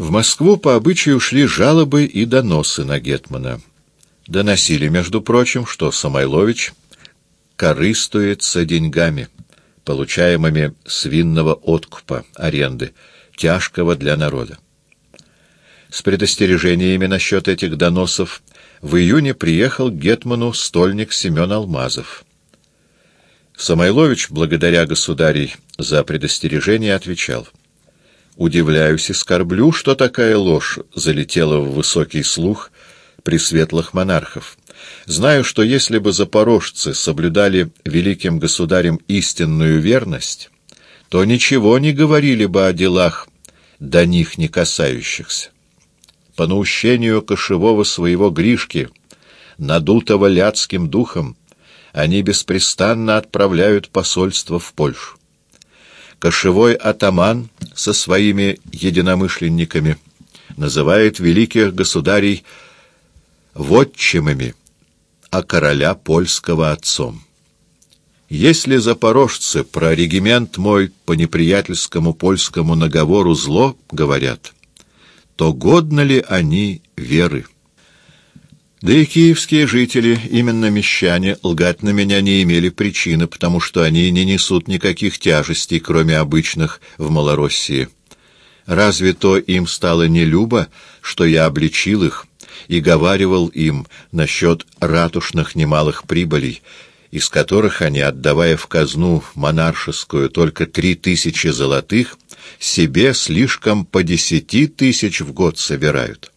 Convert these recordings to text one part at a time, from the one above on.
В Москву по обычаю шли жалобы и доносы на Гетмана. Доносили, между прочим, что Самойлович корыстуется деньгами, получаемыми с винного откупа, аренды, тяжкого для народа. С предостережениями насчет этих доносов в июне приехал к Гетману стольник Семен Алмазов. Самойлович, благодаря государей за предостережение, отвечал — Удивляюсь и скорблю, что такая ложь залетела в высокий слух при светлых монархов. Знаю, что если бы запорожцы соблюдали великим государем истинную верность, то ничего не говорили бы о делах, до них не касающихся. По наущению кошевого своего Гришки, надутого ляцким духом, они беспрестанно отправляют посольство в Польшу кошевой атаман со своими единомышленниками называет великих государей вотчимыми, а короля польского отцом. Если запорожцы про регимент мой по неприятельскому польскому наговору зло говорят, то годны ли они веры? Да и киевские жители, именно мещане, лгать на меня не имели причины, потому что они не несут никаких тяжестей, кроме обычных в Малороссии. Разве то им стало не любо, что я обличил их и говаривал им насчет ратушных немалых прибылей, из которых они, отдавая в казну монаршескую только три тысячи золотых, себе слишком по десяти тысяч в год собирают?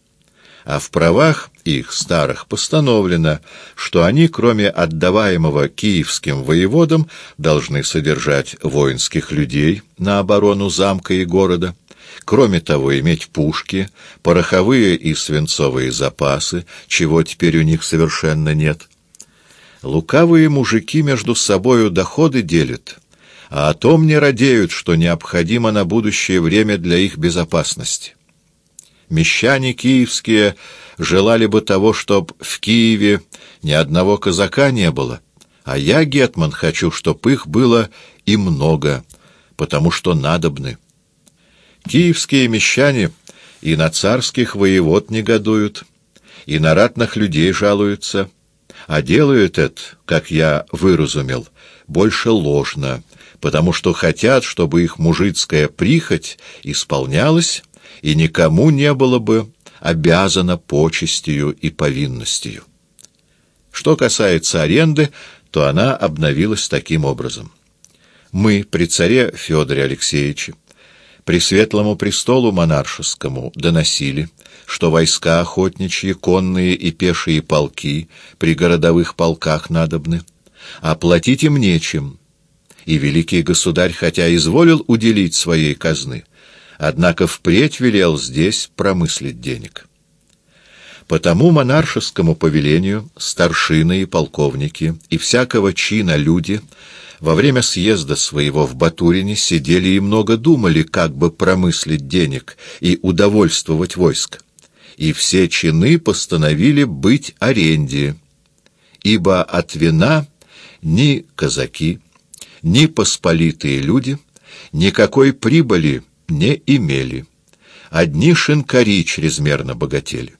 а в правах их старых постановлено, что они, кроме отдаваемого киевским воеводам, должны содержать воинских людей на оборону замка и города, кроме того иметь пушки, пороховые и свинцовые запасы, чего теперь у них совершенно нет. Лукавые мужики между собою доходы делят, а о том не радеют, что необходимо на будущее время для их безопасности. Мещане киевские желали бы того, чтоб в Киеве ни одного казака не было, а я, Гетман, хочу, чтоб их было и много, потому что надобны. Киевские мещане и на царских воевод негодуют, и на ратных людей жалуются, а делают это, как я выразумел, больше ложно, потому что хотят, чтобы их мужицкая прихоть исполнялась, и никому не было бы обязано почестью и повинностью. Что касается аренды, то она обновилась таким образом. Мы при царе Федоре Алексеевиче, при светлому престолу монаршескому доносили, что войска охотничьи, конные и пешие полки при городовых полках надобны, а платить им нечем, и великий государь, хотя изволил уделить своей казны, однако впредь велел здесь промыслить денег. По тому монаршескому повелению старшины и полковники и всякого чина люди во время съезда своего в Батурине сидели и много думали, как бы промыслить денег и удовольствовать войск. И все чины постановили быть аренде, ибо от вина ни казаки, ни посполитые люди никакой прибыли не имели. Одни шинкари чрезмерно богатели.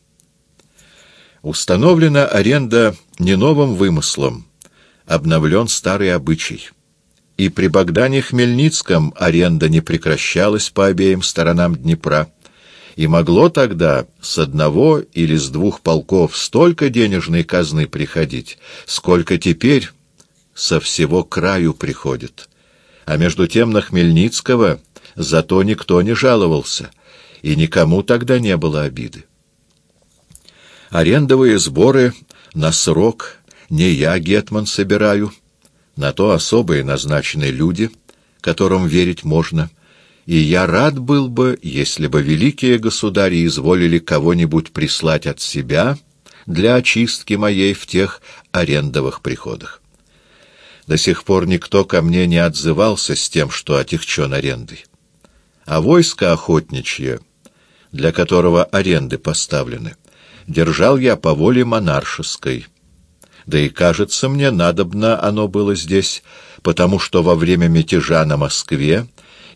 Установлена аренда не новым вымыслом, обновлен старый обычай. И при Богдане Хмельницком аренда не прекращалась по обеим сторонам Днепра, и могло тогда с одного или с двух полков столько денежной казны приходить, сколько теперь со всего краю приходит. А между тем на Хмельницкого Зато никто не жаловался, и никому тогда не было обиды. Арендовые сборы на срок не я, Гетман, собираю, на то особые назначены люди, которым верить можно, и я рад был бы, если бы великие государи изволили кого-нибудь прислать от себя для очистки моей в тех арендовых приходах. До сих пор никто ко мне не отзывался с тем, что отягчен арендой а войско охотничье, для которого аренды поставлены, держал я по воле монаршеской. Да и, кажется мне, надобно оно было здесь, потому что во время мятежа на Москве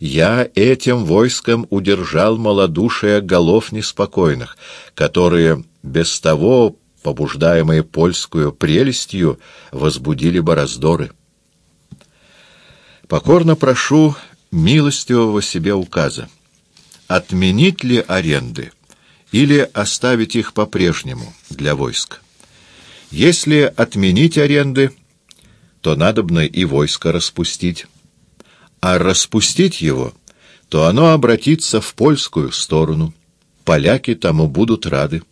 Я этим войском удержал малодушие голов неспокойных, которые без того, побуждаемые польскую прелестью, возбудили бы раздоры. Покорно прошу милостивого себе указа. Отменить ли аренды или оставить их по-прежнему для войск? Если отменить аренды, то надобно и войско распустить. А распустить его, то оно обратится в польскую сторону. Поляки тому будут рады.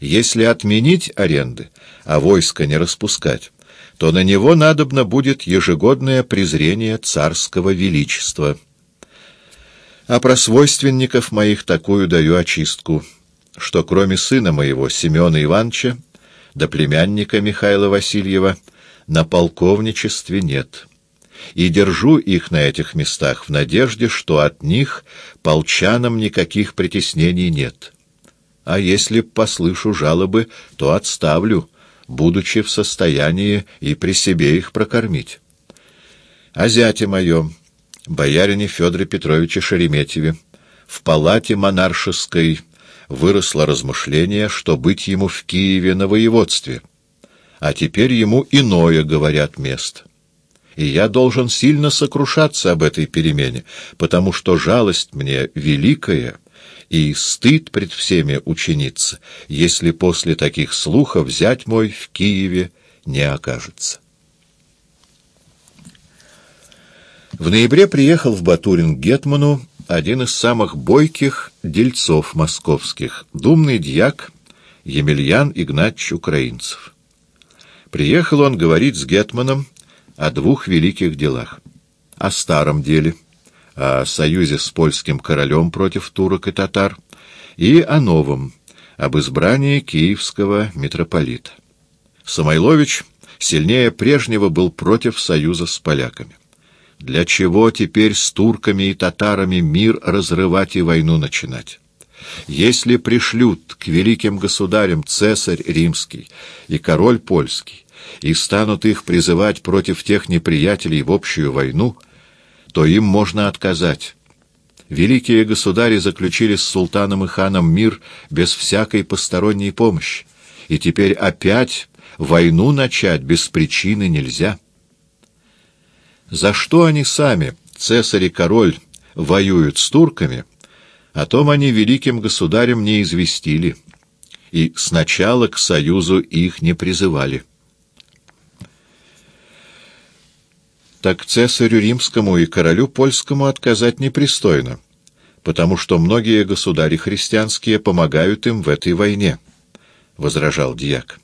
Если отменить аренды, а войско не распускать, то на него надобно будет ежегодное презрение царского величества. А про свойственников моих такую даю очистку, что кроме сына моего Семена Ивановича, да племянника Михаила Васильева, на полковничестве нет. И держу их на этих местах в надежде, что от них полчанам никаких притеснений нет. А если послышу жалобы, то отставлю, будучи в состоянии и при себе их прокормить. О зяте моем, боярине Федоре Петровиче Шереметьеве, в палате монаршеской выросло размышление, что быть ему в Киеве на воеводстве, а теперь ему иное, говорят, место. И я должен сильно сокрушаться об этой перемене, потому что жалость мне великая — и стыд пред всеми ученица, если после таких слухов взять мой в Киеве не окажется. В ноябре приехал в Батурин к Гетману один из самых бойких дельцов московских, думный дьяк Емельян Игнатьевич Украинцев. Приехал он говорить с Гетманом о двух великих делах. О старом деле — о союзе с польским королем против турок и татар, и о новом, об избрании киевского митрополита. Самойлович сильнее прежнего был против союза с поляками. Для чего теперь с турками и татарами мир разрывать и войну начинать? Если пришлют к великим государям цесарь римский и король польский, и станут их призывать против тех неприятелей в общую войну — то им можно отказать. Великие государи заключили с султаном и ханом мир без всякой посторонней помощи, и теперь опять войну начать без причины нельзя. За что они сами, цесарь и король, воюют с турками, о том они великим государям не известили, и сначала к союзу их не призывали. Так цесарю римскому и королю польскому отказать непристойно, потому что многие государи христианские помогают им в этой войне, — возражал дьяк.